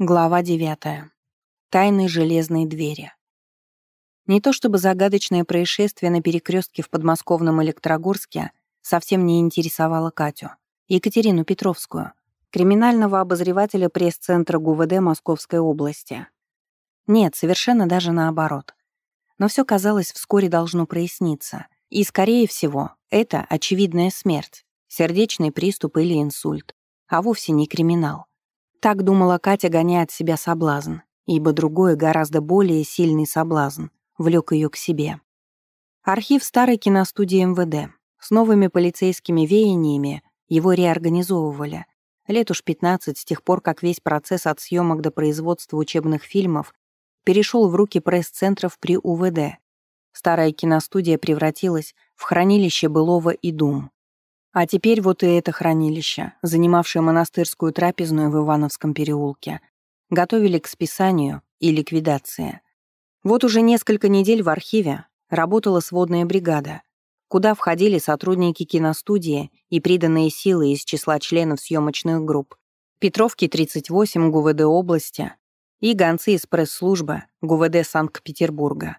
Глава 9. Тайны железной двери. Не то чтобы загадочное происшествие на перекрестке в подмосковном Электрогорске совсем не интересовало Катю, Екатерину Петровскую, криминального обозревателя пресс-центра ГУВД Московской области. Нет, совершенно даже наоборот. Но все казалось вскоре должно проясниться. И, скорее всего, это очевидная смерть, сердечный приступ или инсульт, а вовсе не криминал. Так думала Катя, гоняя от себя соблазн, ибо другой, гораздо более сильный соблазн влек ее к себе. Архив старой киностудии МВД. С новыми полицейскими веяниями его реорганизовывали. Лет уж 15 с тех пор, как весь процесс от съемок до производства учебных фильмов перешел в руки пресс-центров при УВД. Старая киностудия превратилась в хранилище былого и дум. А теперь вот и это хранилище, занимавшее монастырскую трапезную в Ивановском переулке, готовили к списанию и ликвидации. Вот уже несколько недель в архиве работала сводная бригада, куда входили сотрудники киностудии и приданные силы из числа членов съемочных групп, Петровки 38 ГУВД области и гонцы из пресс-службы ГУВД Санкт-Петербурга.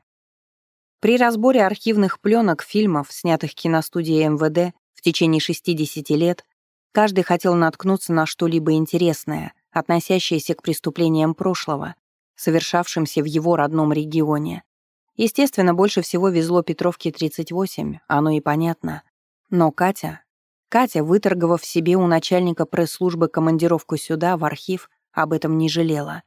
При разборе архивных пленок фильмов, снятых киностудией МВД, в течение 60 лет каждый хотел наткнуться на что-либо интересное, относящееся к преступлениям прошлого, совершавшимся в его родном регионе. Естественно, больше всего везло Петровке 38, оно и понятно. Но Катя... Катя, выторговав себе у начальника пресс-службы командировку сюда, в архив, об этом не жалела.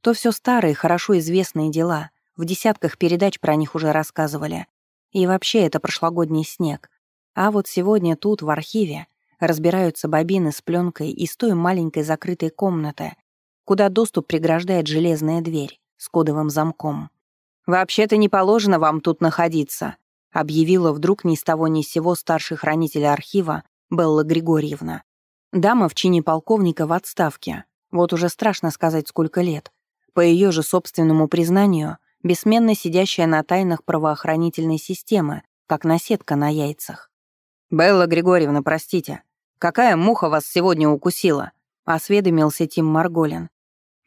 То все старые, хорошо известные дела. В десятках передач про них уже рассказывали. И вообще это прошлогодний снег. А вот сегодня тут, в архиве, разбираются бобины с пленкой из той маленькой закрытой комнаты, куда доступ преграждает железная дверь с кодовым замком. «Вообще-то не положено вам тут находиться», объявила вдруг ни с того ни с сего старший хранитель архива Белла Григорьевна. Дама в чине полковника в отставке. Вот уже страшно сказать, сколько лет. По ее же собственному признанию, бессменно сидящая на тайнах правоохранительной системы, как наседка на яйцах. «Белла Григорьевна, простите, какая муха вас сегодня укусила?» — осведомился Тим Марголин,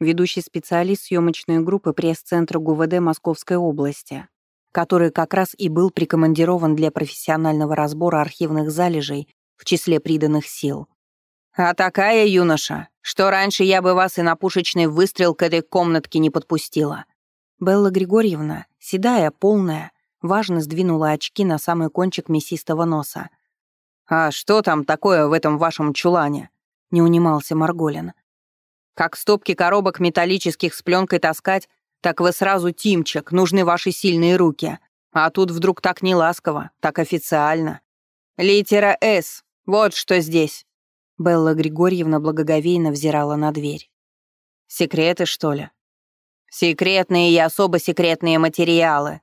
ведущий специалист съемочной группы пресс-центра ГУВД Московской области, который как раз и был прикомандирован для профессионального разбора архивных залежей в числе приданных сил. «А такая юноша, что раньше я бы вас и на пушечный выстрел к этой комнатке не подпустила». Белла Григорьевна, седая, полная, важно сдвинула очки на самый кончик мясистого носа — «А что там такое в этом вашем чулане?» — не унимался Марголин. «Как стопки коробок металлических с пленкой таскать, так вы сразу Тимчик, нужны ваши сильные руки. А тут вдруг так не ласково, так официально. Литера «С», вот что здесь». Белла Григорьевна благоговейно взирала на дверь. «Секреты, что ли?» «Секретные и особо секретные материалы».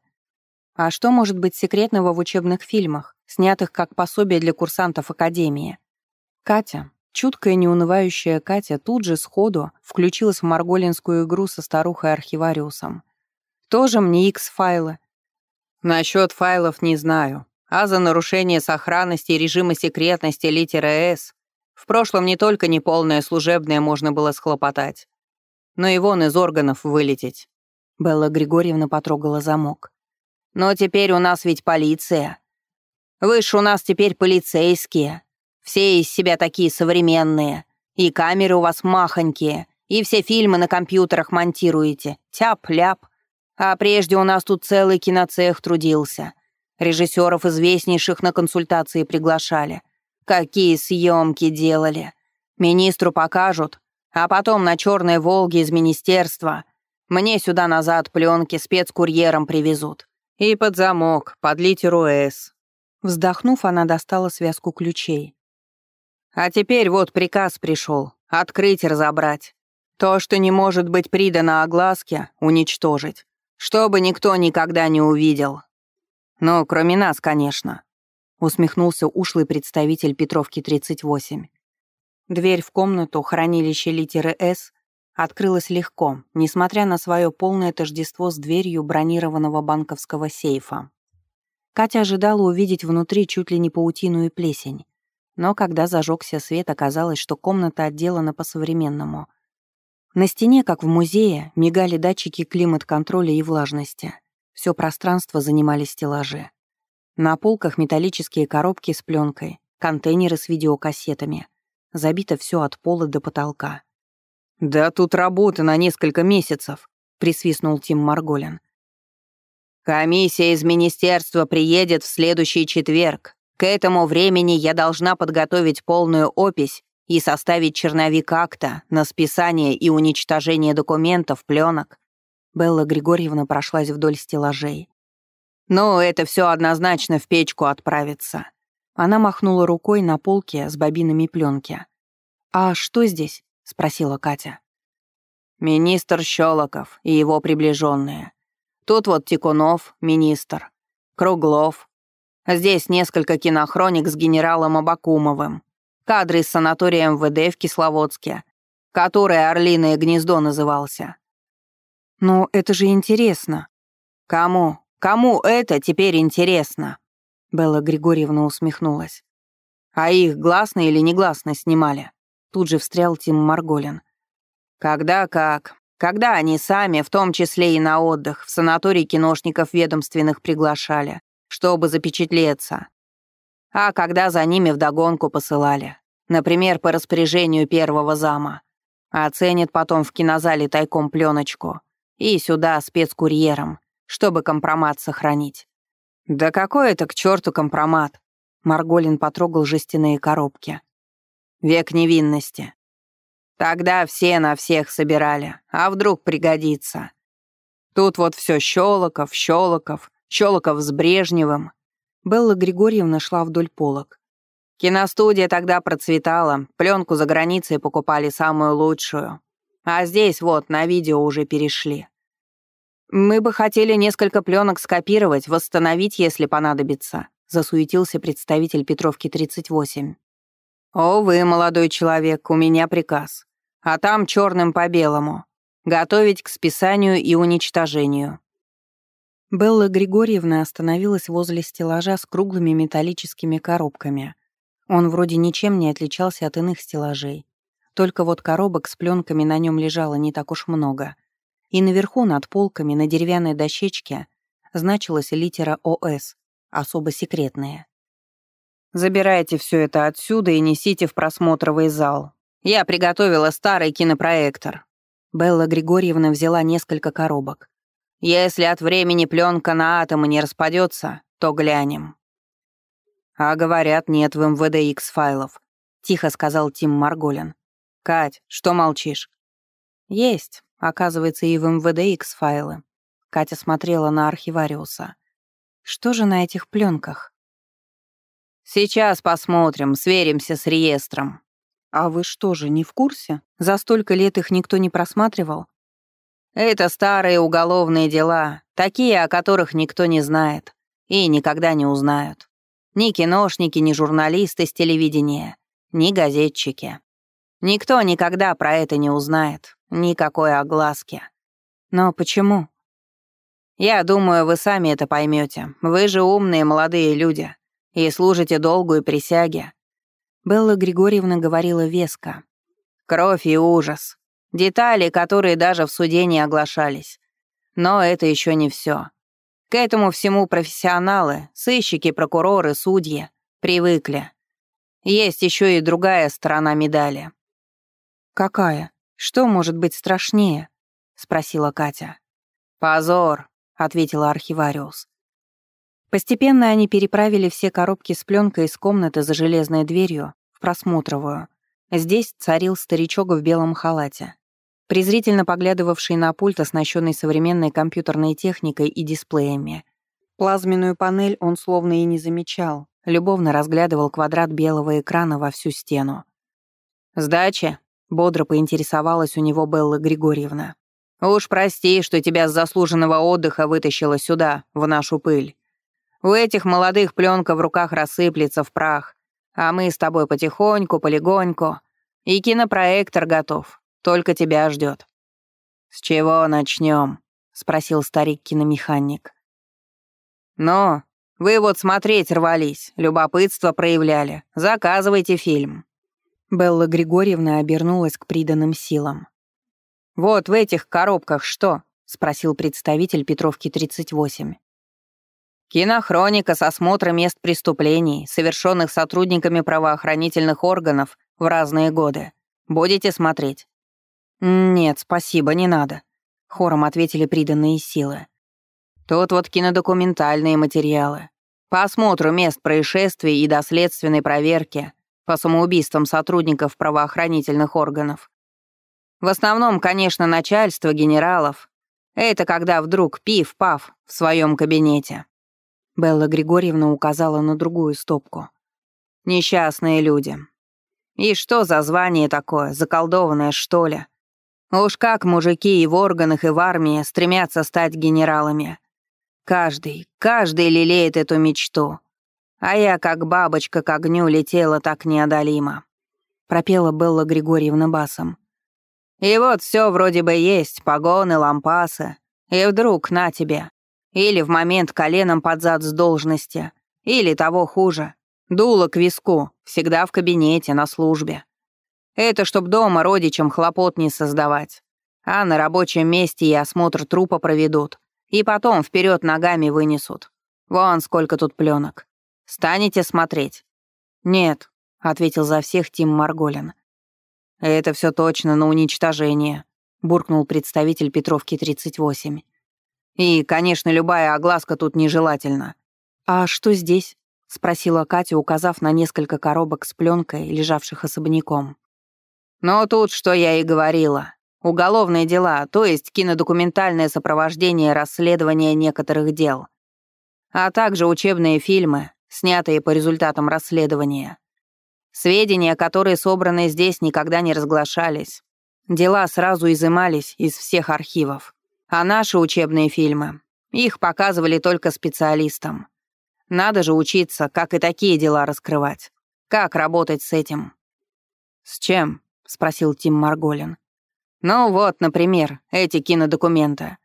«А что может быть секретного в учебных фильмах?» снятых как пособие для курсантов Академии. Катя, чуткая неунывающая Катя, тут же сходу включилась в марголинскую игру со старухой-архивариусом. «Тоже мне X-файлы». «Насчет файлов не знаю. А за нарушение сохранности режима секретности литера «С» в прошлом не только неполное служебное можно было схлопотать, но и вон из органов вылететь». Белла Григорьевна потрогала замок. «Но теперь у нас ведь полиция. Вы ж у нас теперь полицейские. Все из себя такие современные. И камеры у вас махонькие. И все фильмы на компьютерах монтируете. Тяп-ляп. А прежде у нас тут целый киноцех трудился. Режиссеров известнейших на консультации приглашали. Какие съемки делали. Министру покажут, а потом на черной «Волге» из министерства. Мне сюда назад пленки спецкурьером привезут. И под замок, под литеру «С». Вздохнув, она достала связку ключей. «А теперь вот приказ пришел. Открыть и разобрать. То, что не может быть придано огласке, уничтожить. Чтобы никто никогда не увидел. Ну, кроме нас, конечно», — усмехнулся ушлый представитель Петровки-38. Дверь в комнату, хранилище литеры «С», открылась легко, несмотря на свое полное тождество с дверью бронированного банковского сейфа. Катя ожидала увидеть внутри чуть ли не паутину и плесень. Но когда зажегся свет, оказалось, что комната отделана по-современному. На стене, как в музее, мигали датчики климат-контроля и влажности. Все пространство занимали стеллажи. На полках металлические коробки с пленкой, контейнеры с видеокассетами. Забито все от пола до потолка. «Да тут работы на несколько месяцев», — присвистнул Тим Марголин. «Комиссия из министерства приедет в следующий четверг. К этому времени я должна подготовить полную опись и составить черновик акта на списание и уничтожение документов, пленок. Белла Григорьевна прошлась вдоль стеллажей. «Ну, это все однозначно в печку отправится». Она махнула рукой на полке с бобинами пленки. «А что здесь?» — спросила Катя. «Министр Щелоков и его приближенные. Тут вот Тикунов, министр, Круглов. Здесь несколько кинохроник с генералом Абакумовым, кадры из санатория МВД в Кисловодске, который «Орлиное гнездо» назывался. «Но это же интересно». «Кому? Кому это теперь интересно?» Белла Григорьевна усмехнулась. «А их гласно или негласно снимали?» Тут же встрял Тим Марголин. «Когда как? Когда они сами, в том числе и на отдых, в санаторий киношников ведомственных приглашали, чтобы запечатлеться. А когда за ними вдогонку посылали. Например, по распоряжению первого зама. Оценит потом в кинозале тайком пленочку. И сюда спецкурьером, чтобы компромат сохранить. «Да какой это к черту компромат?» Марголин потрогал жестяные коробки. Век невинности. Тогда все на всех собирали, а вдруг пригодится. Тут вот все Щелоков, Щелоков, Щелоков с Брежневым. Белла Григорьевна шла вдоль полок. Киностудия тогда процветала, пленку за границей покупали самую лучшую. А здесь вот на видео уже перешли. Мы бы хотели несколько пленок скопировать, восстановить, если понадобится, засуетился представитель Петровки 38. «О, вы, молодой человек, у меня приказ. А там черным по белому. Готовить к списанию и уничтожению». Белла Григорьевна остановилась возле стеллажа с круглыми металлическими коробками. Он вроде ничем не отличался от иных стеллажей. Только вот коробок с пленками на нем лежало не так уж много. И наверху над полками на деревянной дощечке значилась литера ОС, особо секретная. Забирайте все это отсюда и несите в просмотровый зал. Я приготовила старый кинопроектор». Белла Григорьевна взяла несколько коробок. «Если от времени пленка на атомы не распадется, то глянем». «А говорят, нет в МВД X-файлов», — тихо сказал Тим Марголин. «Кать, что молчишь?» «Есть, оказывается, и в МВД X-файлы». Катя смотрела на архивариуса. «Что же на этих пленках?» «Сейчас посмотрим, сверимся с реестром». «А вы что же, не в курсе? За столько лет их никто не просматривал?» «Это старые уголовные дела, такие, о которых никто не знает и никогда не узнают. Ни киношники, ни журналисты с телевидения, ни газетчики. Никто никогда про это не узнает, никакой огласки. Но почему? Я думаю, вы сами это поймете. Вы же умные молодые люди и служите долгую присяге». Белла Григорьевна говорила веско. «Кровь и ужас. Детали, которые даже в суде не оглашались. Но это еще не все. К этому всему профессионалы, сыщики, прокуроры, судьи привыкли. Есть еще и другая сторона медали». «Какая? Что может быть страшнее?» — спросила Катя. «Позор», — ответила архивариус. Постепенно они переправили все коробки с пленкой из комнаты за железной дверью в просмотровую. Здесь царил старичок в белом халате, презрительно поглядывавший на пульт, оснащенный современной компьютерной техникой и дисплеями. Плазменную панель он словно и не замечал, любовно разглядывал квадрат белого экрана во всю стену. «Сдача?» — бодро поинтересовалась у него Белла Григорьевна. «Уж прости, что тебя с заслуженного отдыха вытащила сюда, в нашу пыль. У этих молодых пленка в руках рассыплется в прах, а мы с тобой потихоньку, полегоньку. И кинопроектор готов, только тебя ждет. «С чего начнем? спросил старик-киномеханик. «Ну, вы вот смотреть рвались, любопытство проявляли. Заказывайте фильм». Белла Григорьевна обернулась к приданным силам. «Вот в этих коробках что?» — спросил представитель Петровки 38. Кинохроника с осмотра мест преступлений, совершенных сотрудниками правоохранительных органов в разные годы. Будете смотреть? Нет, спасибо, не надо. Хором ответили приданные силы. Тут вот кинодокументальные материалы. По осмотру мест происшествий и доследственной проверки по самоубийствам сотрудников правоохранительных органов. В основном, конечно, начальство генералов. Это когда вдруг пив-пав в своем кабинете. Белла Григорьевна указала на другую стопку. «Несчастные люди. И что за звание такое, заколдованное, что ли? Уж как мужики и в органах, и в армии стремятся стать генералами. Каждый, каждый лелеет эту мечту. А я, как бабочка к огню, летела так неодолимо», — пропела Белла Григорьевна басом. «И вот все вроде бы есть, погоны, лампасы. И вдруг на тебе, или в момент коленом под зад с должности. Или того хуже. Дуло к виску, всегда в кабинете, на службе. Это чтоб дома родичам хлопот не создавать. А на рабочем месте и осмотр трупа проведут. И потом вперед ногами вынесут. Вон сколько тут пленок. Станете смотреть? Нет, ответил за всех Тим Марголин. Это все точно на уничтожение, буркнул представитель Петровки 38. И, конечно, любая огласка тут нежелательна. «А что здесь?» — спросила Катя, указав на несколько коробок с пленкой, лежавших особняком. «Ну, тут что я и говорила. Уголовные дела, то есть кинодокументальное сопровождение расследования некоторых дел. А также учебные фильмы, снятые по результатам расследования. Сведения, которые собраны здесь, никогда не разглашались. Дела сразу изымались из всех архивов. А наши учебные фильмы, их показывали только специалистам. Надо же учиться, как и такие дела раскрывать. Как работать с этим? «С чем?» — спросил Тим Марголин. «Ну вот, например, эти кинодокументы.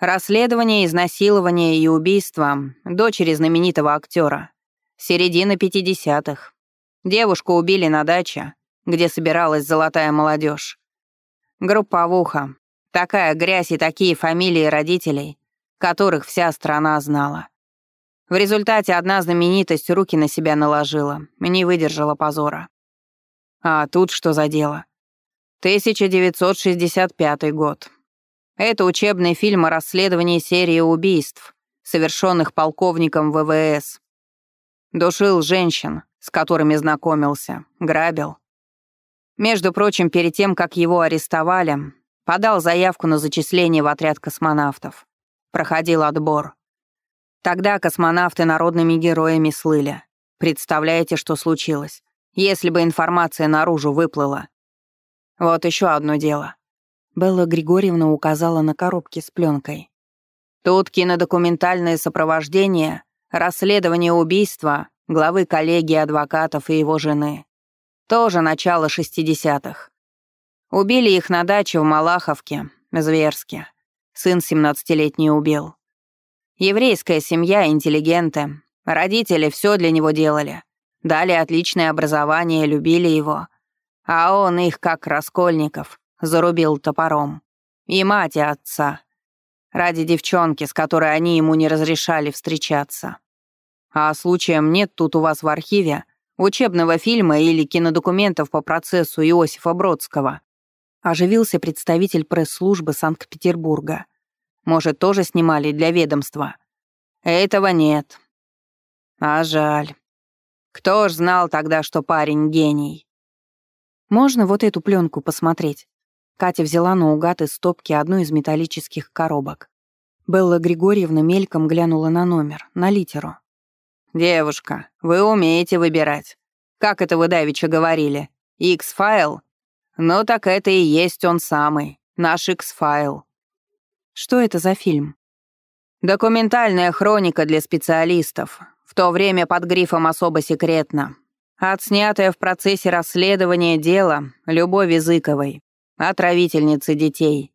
Расследование изнасилования и убийства дочери знаменитого актера. Середина 50-х. Девушку убили на даче, где собиралась золотая молодежь. Групповуха, Такая грязь и такие фамилии родителей, которых вся страна знала. В результате одна знаменитость руки на себя наложила, не выдержала позора. А тут что за дело? 1965 год. Это учебный фильм о расследовании серии убийств, совершенных полковником ВВС. Душил женщин, с которыми знакомился, грабил. Между прочим, перед тем, как его арестовали, Подал заявку на зачисление в отряд космонавтов. Проходил отбор. Тогда космонавты народными героями слыли. Представляете, что случилось? Если бы информация наружу выплыла. Вот еще одно дело. Белла Григорьевна указала на коробки с пленкой. Тут кинодокументальное сопровождение, расследование убийства главы коллегии адвокатов и его жены. Тоже начало 60-х. Убили их на даче в Малаховке, зверски. Сын 17-летний убил. Еврейская семья, интеллигенты. Родители все для него делали. Дали отличное образование, любили его. А он их, как раскольников, зарубил топором. И мать, и отца. Ради девчонки, с которой они ему не разрешали встречаться. А случаем нет тут у вас в архиве учебного фильма или кинодокументов по процессу Иосифа Бродского, Оживился представитель пресс-службы Санкт-Петербурга. Может, тоже снимали для ведомства? Этого нет. А жаль. Кто ж знал тогда, что парень гений? Можно вот эту пленку посмотреть? Катя взяла наугад из стопки одну из металлических коробок. Белла Григорьевна мельком глянула на номер, на литеру. «Девушка, вы умеете выбирать. Как это вы давеча говорили? X-файл «Ну так это и есть он самый, наш X-файл». «Что это за фильм?» «Документальная хроника для специалистов, в то время под грифом «особо секретно». Отснятая в процессе расследования дела Любови Зыковой, отравительницы детей.